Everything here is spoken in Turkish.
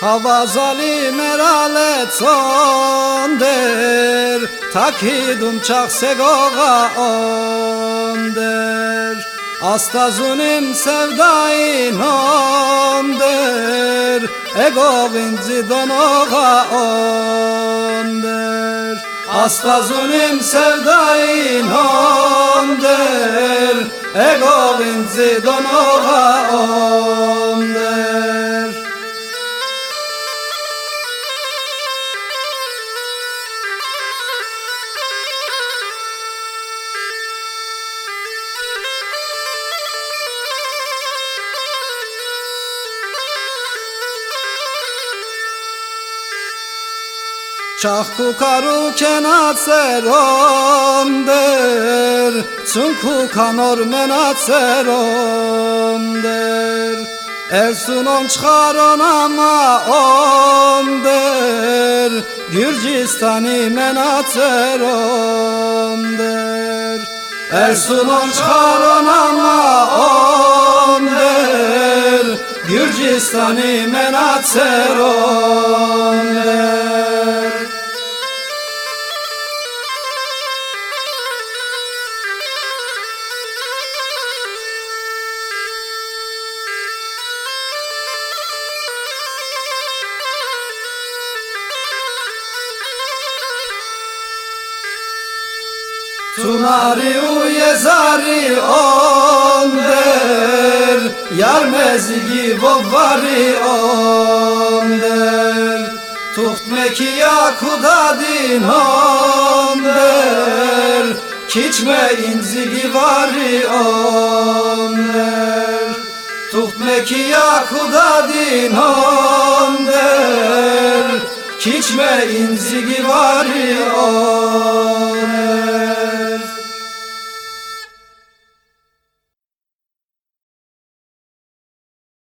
Havazali meralet sonder Takidum çak segoga onder Astazunim sevdain onder Ego vinci donoga onder Astazunim sevdain onder Ego vinci Çahku karu kenat seronder Çünkü kanor menat seronder Ersunon çıkaron ama onder Gürcistani menat seronder Ersunon çıkaron ama onder Gürcistani menat Tunari uyezari onder Yar mezigi vobvari onder Tuhtmeki yakudadin onder Kiçme inzigi vari onder Tuhtmeki yakudadin onder Kiçme inzigi vari onder